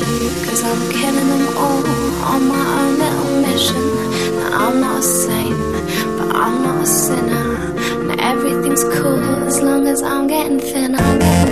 Cause I'm killing them all on my own little mission. Now I'm not a saint, but I'm not a sinner. And everything's cool as long as I'm getting thinner.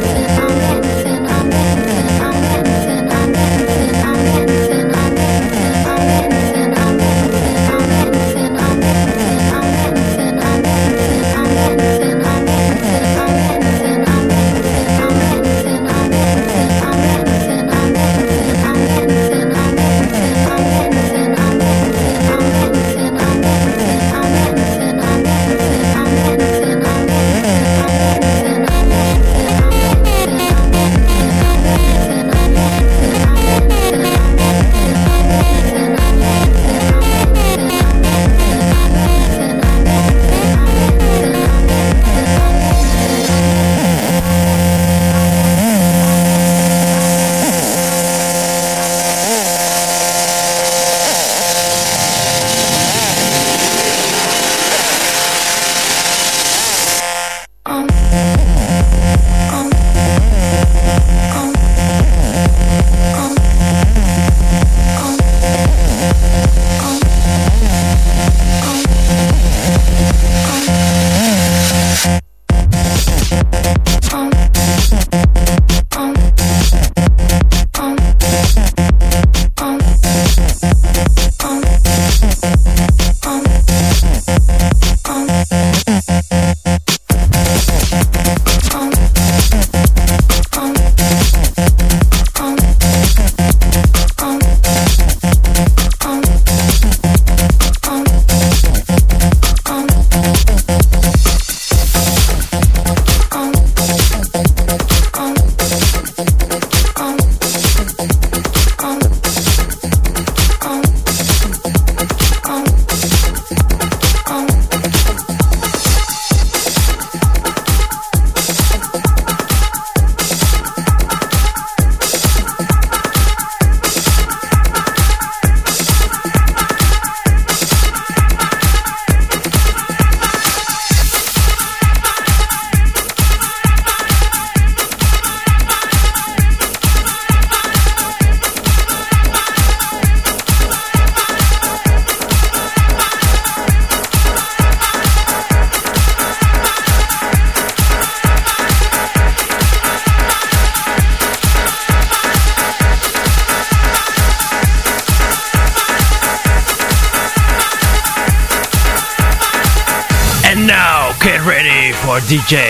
DJ.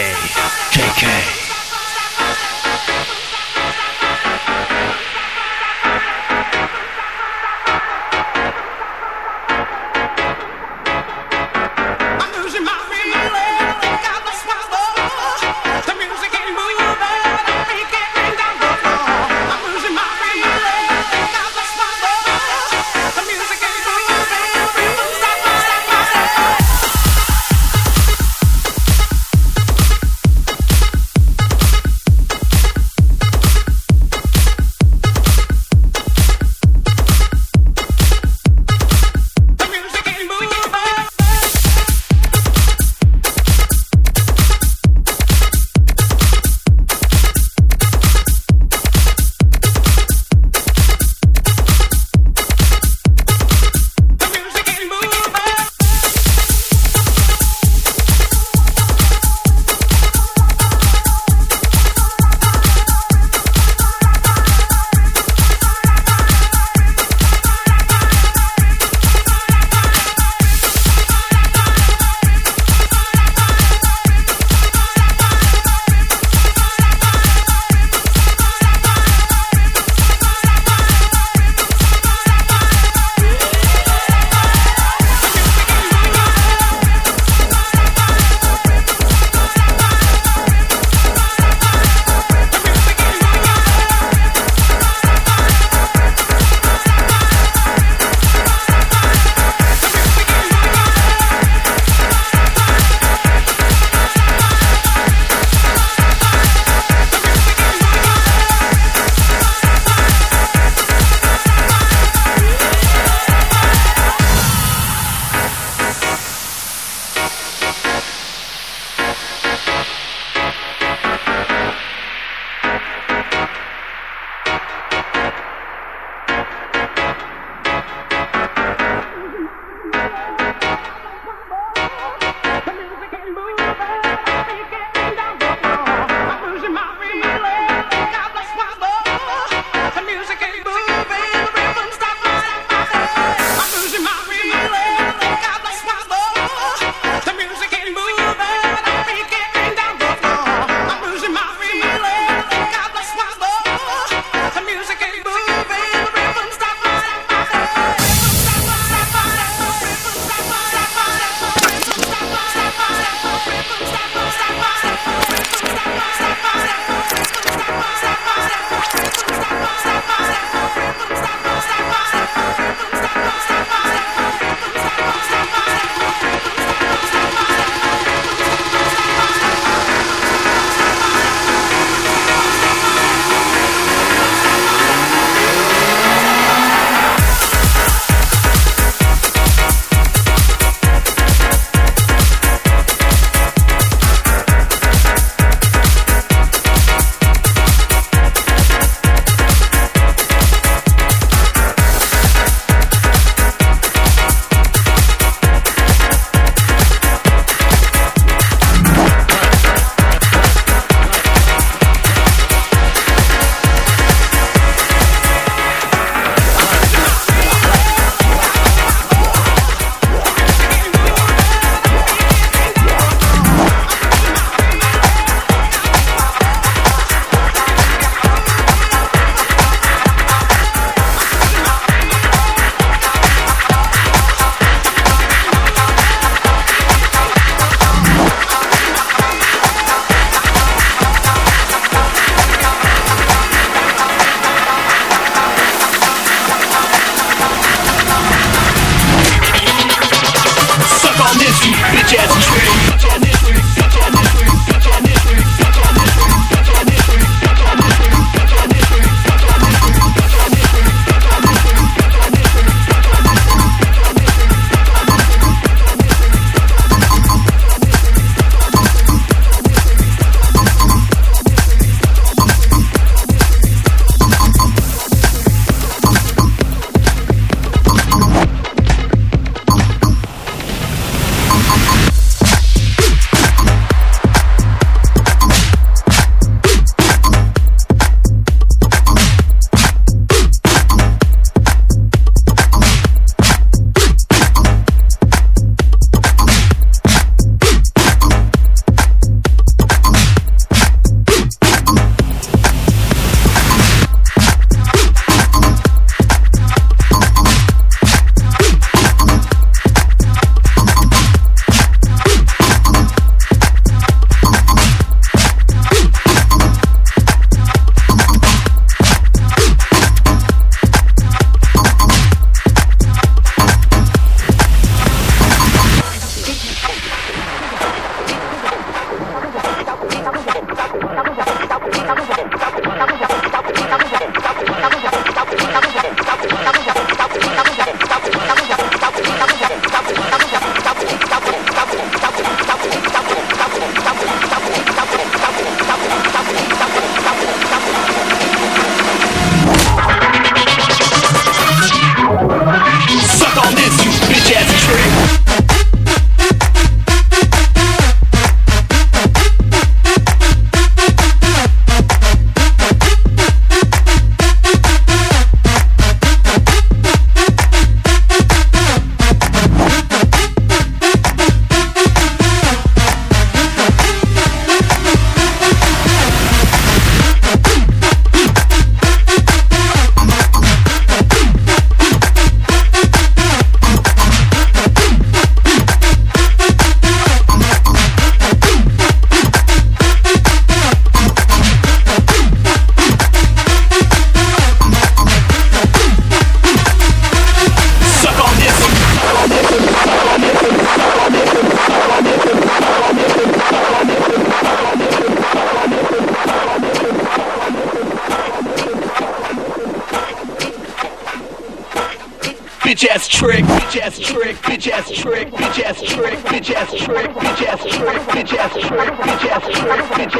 Trick, bitch ass trick, bitch ass trick, bitch ass trick, bitch ass trick, bitch ass trick, bitch ass trick, bitch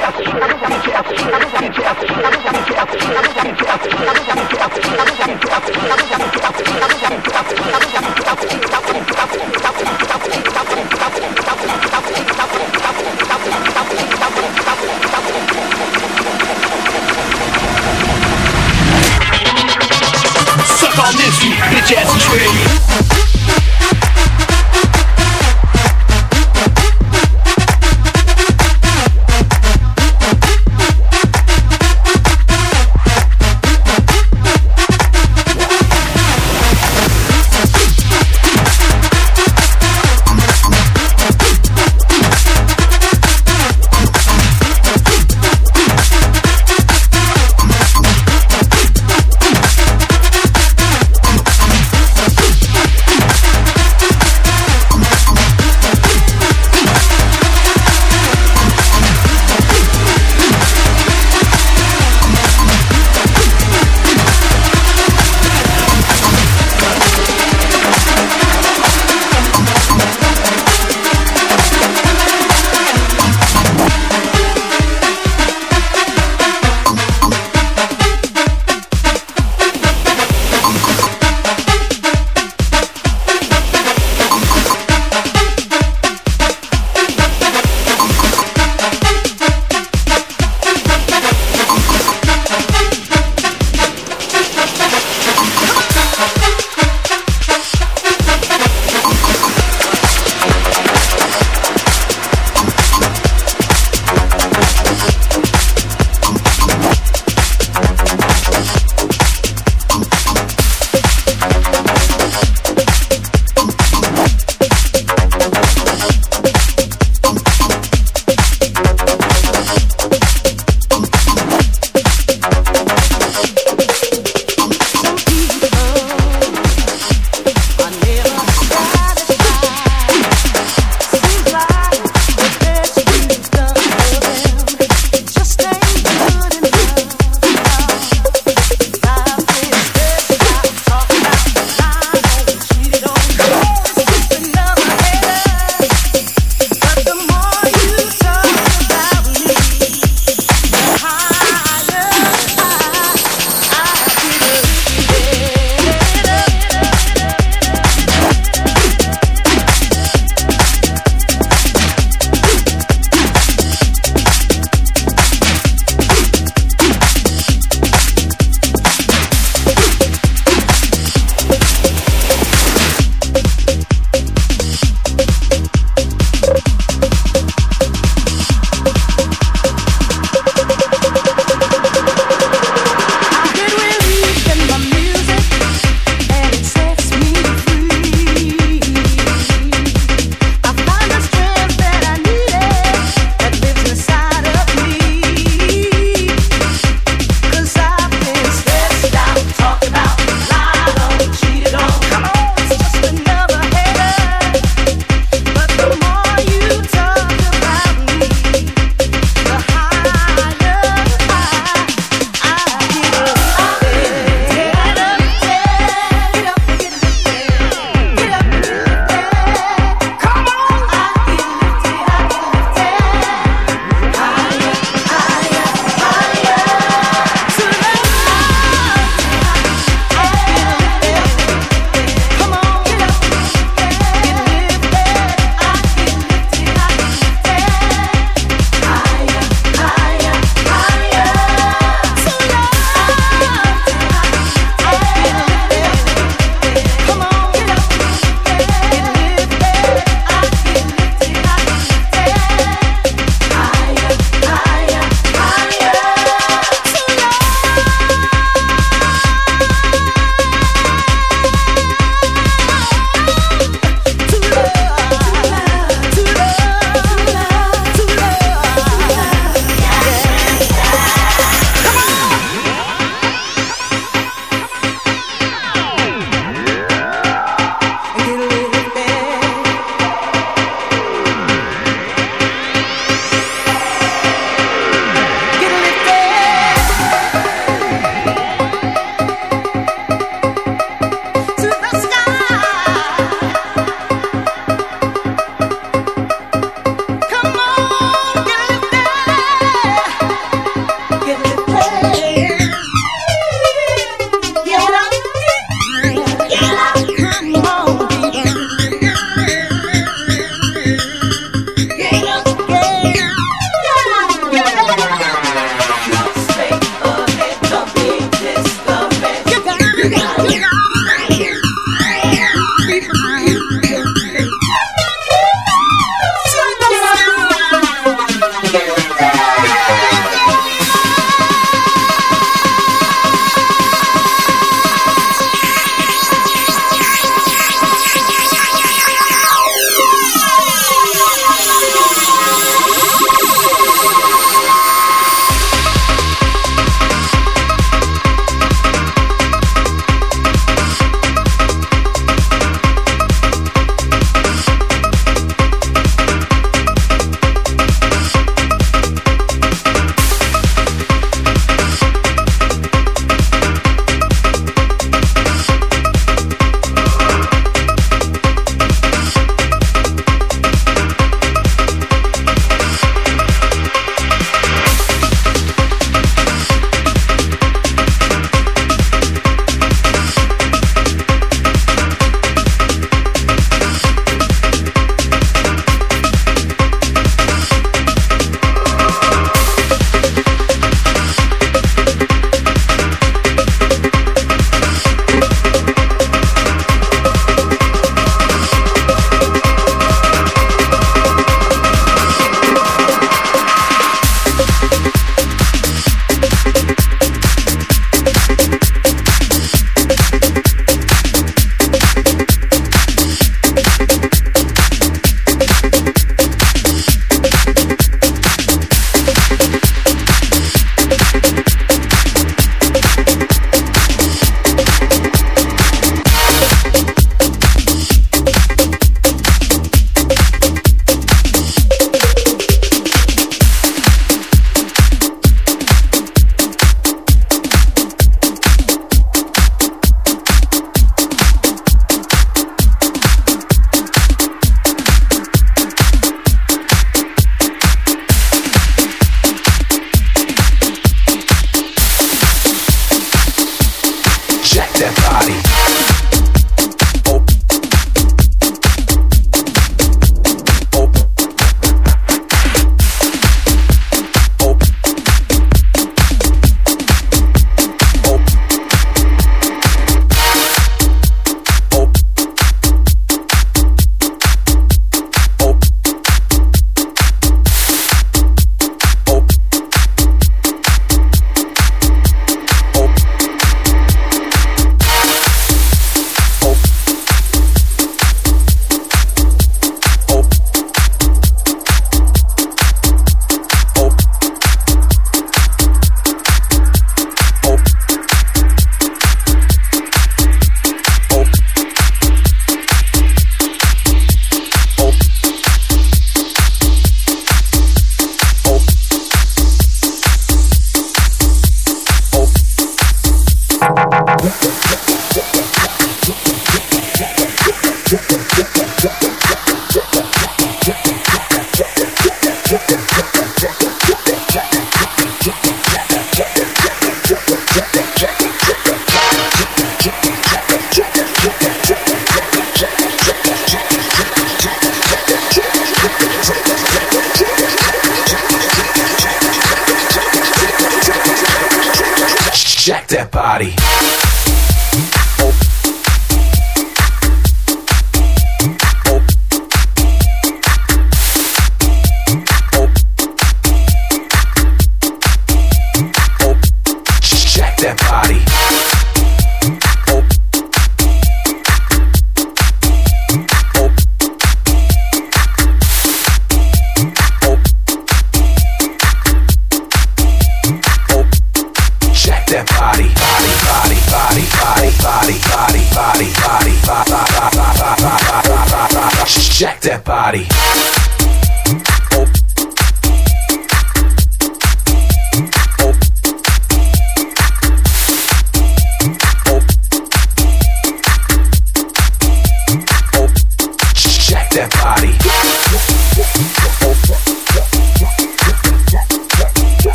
check.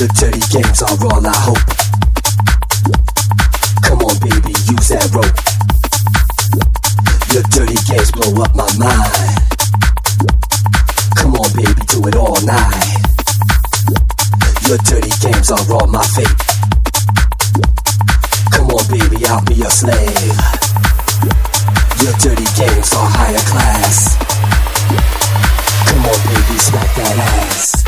Your dirty games are all I hope. Come on, baby, use that rope. Your dirty games blow up my mind. Come on, baby, do it all night. Your dirty games are all my fate. Come on, baby, I'll be your slave. Your dirty games are higher class. Come on, baby, smack that ass.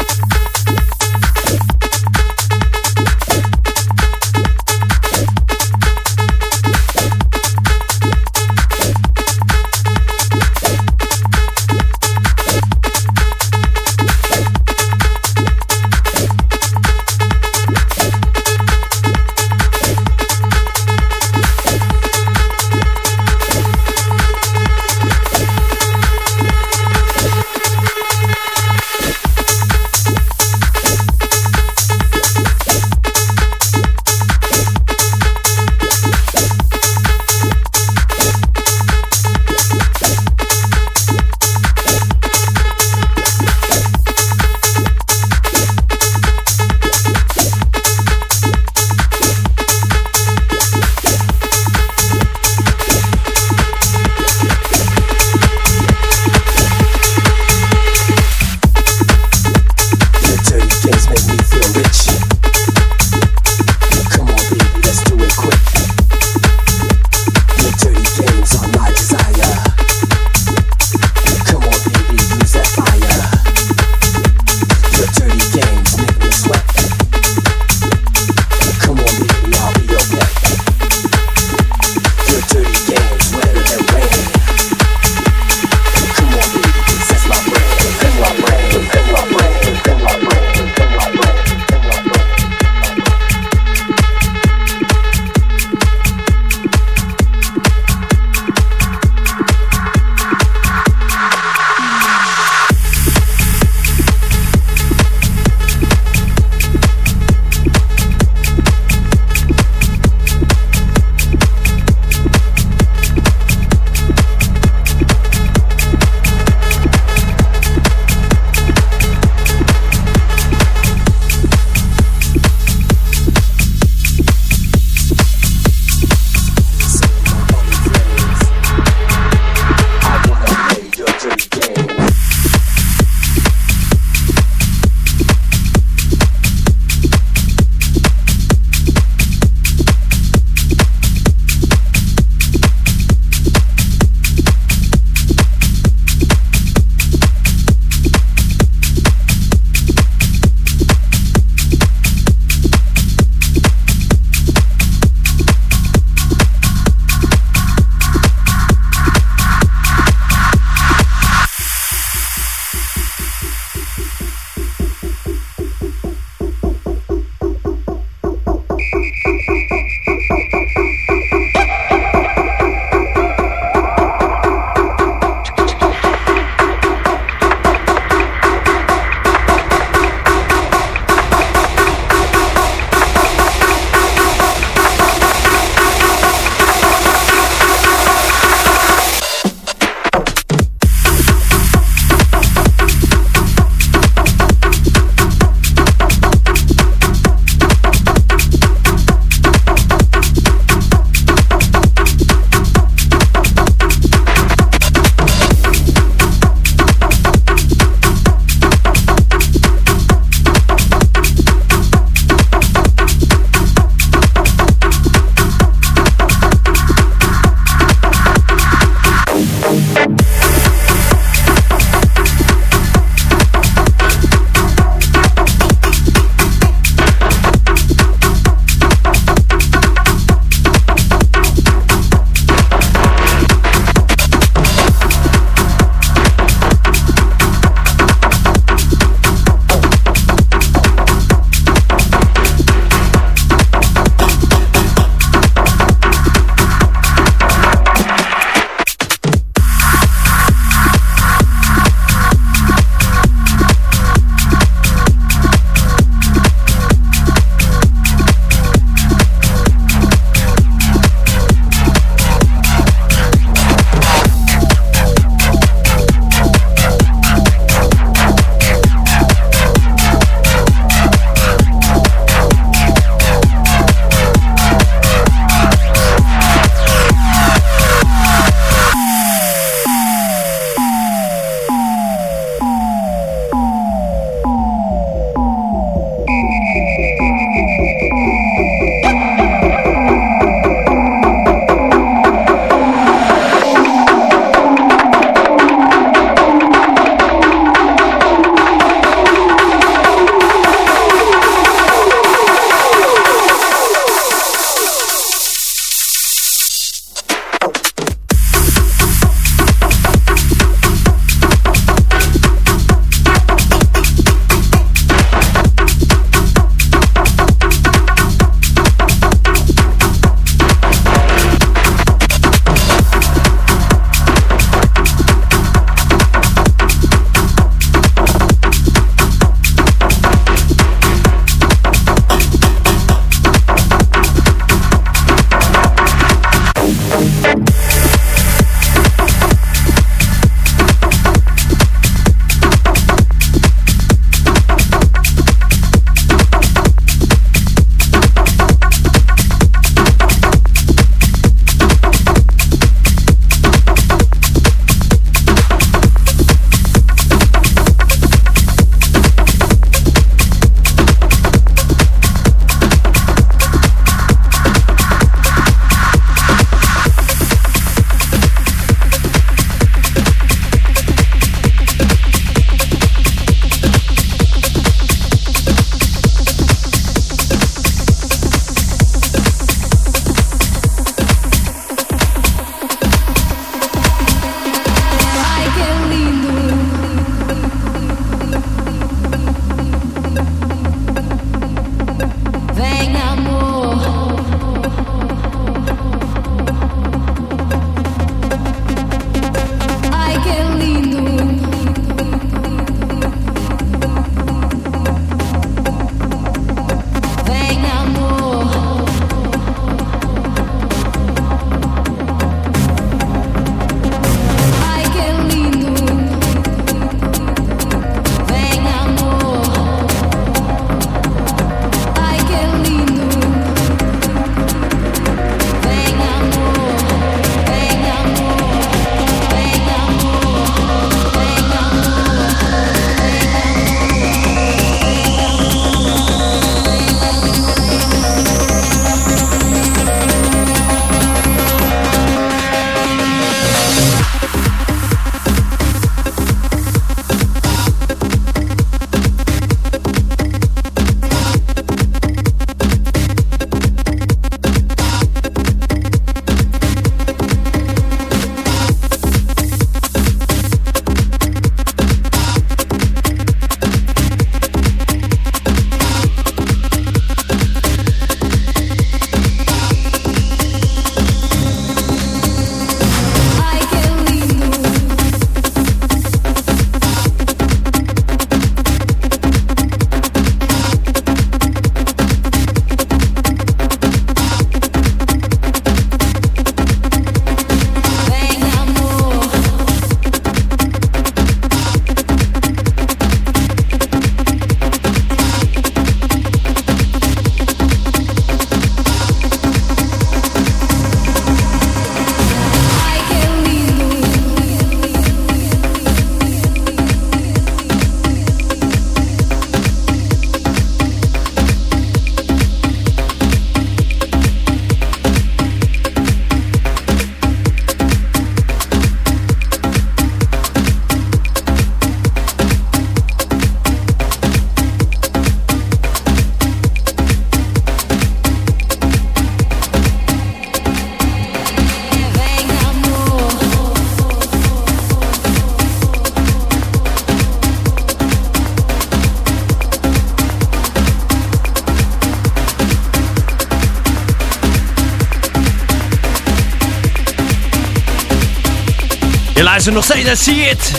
Luistert nog steeds naar See It.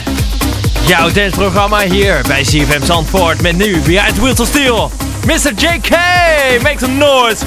Jouw danceprogramma hier bij CFM Zandvoort met nu Behind Wheels of Steel. Mr. JK, make some noise.